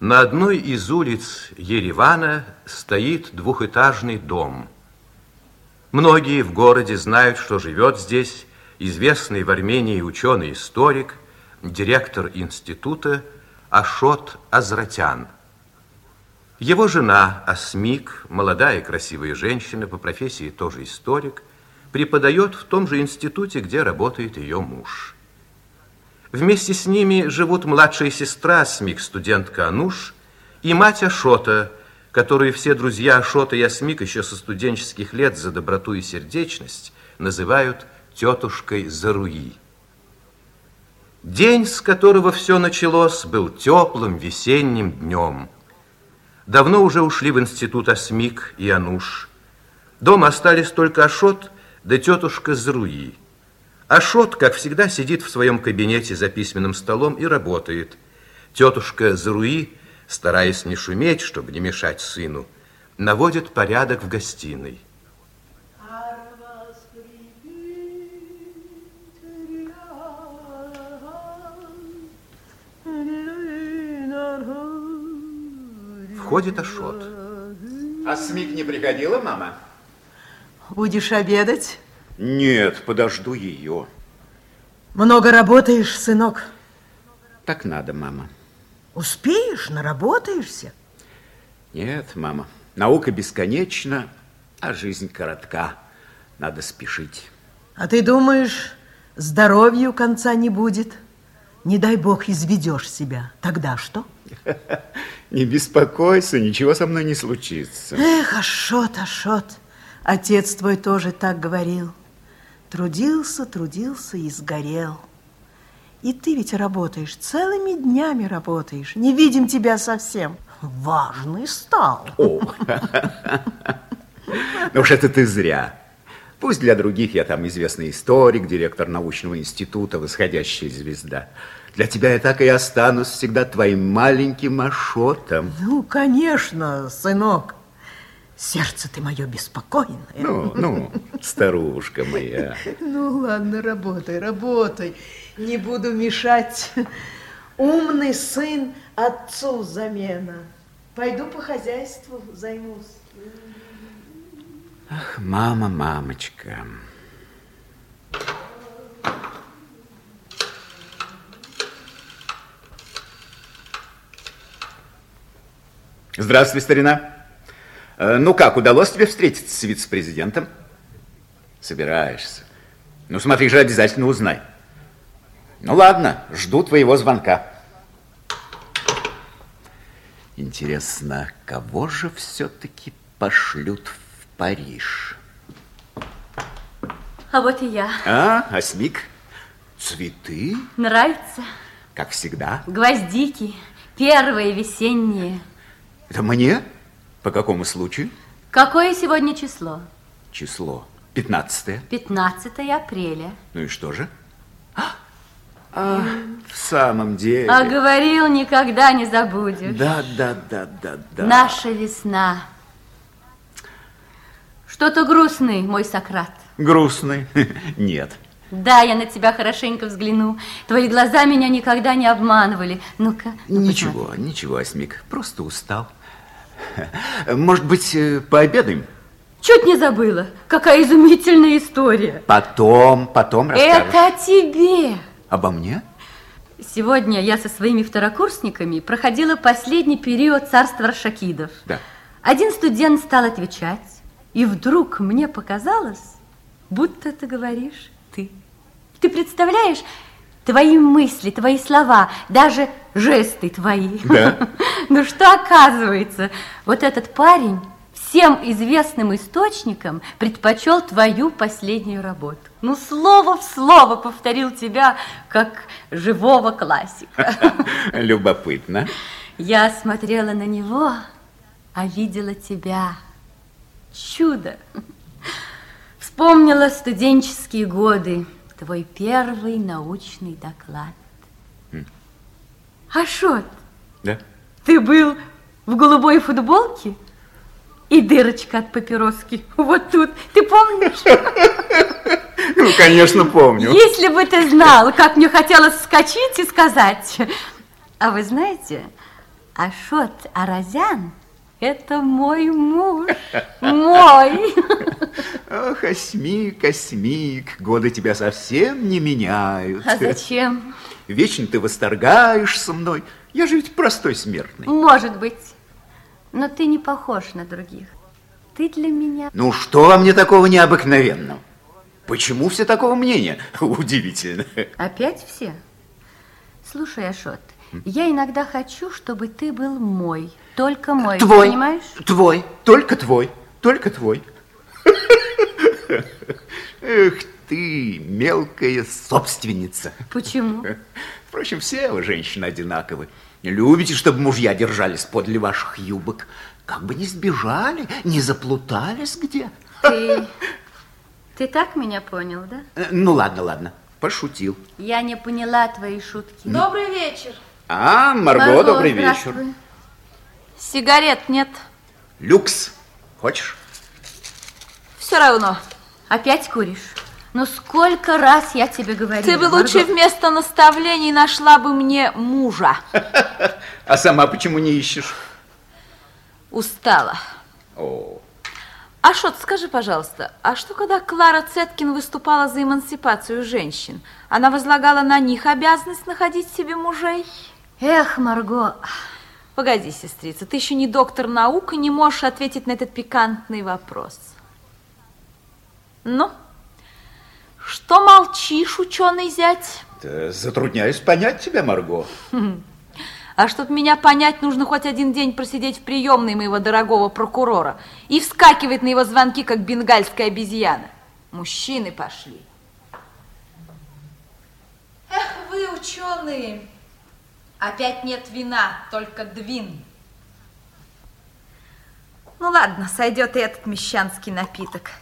На одной из улиц Еревана стоит двухэтажный дом. Многие в городе знают, что живет здесь известный в Армении ученый-историк, директор института Ашот Азратян. Его жена Асмик, молодая красивая женщина, по профессии тоже историк, преподает в том же институте, где работает ее муж. Вместе с ними живут младшая сестра Асмик, студентка Ануш, и мать Ашота, которую все друзья Ашота и Асмик еще со студенческих лет за доброту и сердечность называют тетушкой Заруи. День, с которого все началось, был теплым весенним днем. Давно уже ушли в институт Асмик и Ануш. Дома остались только Ашот да тетушка Заруи. Ашот, как всегда, сидит в своем кабинете за письменным столом и работает. Тетушка Заруи, стараясь не шуметь, чтобы не мешать сыну, наводит порядок в гостиной. Входит Ашот. А Смик не приходила, мама? Будешь обедать? Нет, подожду ее. Много работаешь, сынок? Так надо, мама. Успеешь, наработаешься? Нет, мама. Наука бесконечна, а жизнь коротка. Надо спешить. А ты думаешь, здоровью конца не будет? Не дай бог изведешь себя. Тогда что? Не беспокойся, ничего со мной не случится. Эх, Ашот, Ашот. Отец твой тоже так говорил. Трудился, трудился и сгорел. И ты ведь работаешь, целыми днями работаешь. Не видим тебя совсем. Важный стал. О, ну уж это ты зря. Пусть для других я там известный историк, директор научного института, восходящая звезда. Для тебя я так и останусь всегда твоим маленьким Ашотом. Ну, конечно, сынок. Сердце ты мое беспокойное. Ну, ну, старушка моя. Ну, ладно, работай, работай. Не буду мешать. Умный сын отцу замена. Пойду по хозяйству займусь. Ах, мама, мамочка. Здравствуй, старина. Э, ну как, удалось тебе встретиться с вице-президентом? Собираешься. Ну смотри же, обязательно узнай. Ну ладно, жду твоего звонка. Интересно, кого же все-таки пошлют в Париж? А вот и я. А, осмик, цветы? Нравится? Как всегда. Гвоздики, первые весенние. Это мне? По какому случаю? Какое сегодня число? Число. 15 15 апреля. Ну и что же? А, а, в самом деле. А говорил, никогда не забудешь. Да, да, да, да, да. Наша весна. Что-то грустный, мой Сократ. Грустный? Нет. Да, я на тебя хорошенько взгляну. Твои глаза меня никогда не обманывали. Ну-ка. Ну ничего, посмотри. ничего, Осмик. Просто устал. Может быть, э, пообедаем? Чуть не забыла. Какая изумительная история. Потом, потом расскажешь. Это о тебе. Обо мне? Сегодня я со своими второкурсниками проходила последний период царства Рашакидов. Да. Один студент стал отвечать, и вдруг мне показалось, будто ты говоришь ты. Ты представляешь, твои мысли, твои слова, даже жесты твои. Да. Ну что оказывается, вот этот парень всем известным источникам предпочел твою последнюю работу. Ну, слово в слово повторил тебя, как живого классика. Любопытно. Я смотрела на него, а видела тебя. Чудо. Вспомнила студенческие годы, твой первый научный доклад. Хм. Ашот, да? ты был в голубой футболке и дырочка от папироски вот тут. Ты помнишь? Ну, конечно, помню. Если бы ты знал, как мне хотелось вскочить и сказать. А вы знаете, Ашот Аразян – это мой муж, мой. Ох, Осьмик, Осьмик, годы тебя совсем не меняют. А зачем? Вечно ты восторгаешься мной. Я же ведь простой смертный. Может быть, но ты не похож на других. Ты для меня... Ну, что во мне такого необыкновенного? Почему все такого мнения? Удивительно. Опять все? Слушай, Ашот, я иногда хочу, чтобы ты был мой, только мой, Твой. понимаешь? Твой. Только твой. Только твой. Эх ты, мелкая собственница. Почему? Впрочем, все вы, женщины, одинаковы. Любите, чтобы мужья держались подле ваших юбок. Как бы не сбежали, не заплутались где. Ты... Ты так меня понял, да? Э, Ну, ладно, ладно, пошутил. Я не поняла твои шутки. Добрый вечер. А, Марго, Марго, добрый вечер. Сигарет нет. Люкс, хочешь? Все равно. Опять куришь? Ну сколько раз я тебе говорила? Ты бы Марго? лучше вместо наставлений нашла бы мне мужа. А сама почему не ищешь? Устала. О, Ашот, скажи, пожалуйста, а что, когда Клара Цеткин выступала за эмансипацию женщин? Она возлагала на них обязанность находить себе мужей? Эх, Марго, Погоди, сестрица, ты еще не доктор наук и не можешь ответить на этот пикантный вопрос. Ну, что молчишь, ученый зять? да затрудняюсь понять тебя, Марго. А чтоб меня понять, нужно хоть один день просидеть в приемной моего дорогого прокурора и вскакивать на его звонки, как бенгальская обезьяна. Мужчины пошли. Эх, вы, ученые, опять нет вина, только двин. Ну ладно, сойдет и этот мещанский напиток.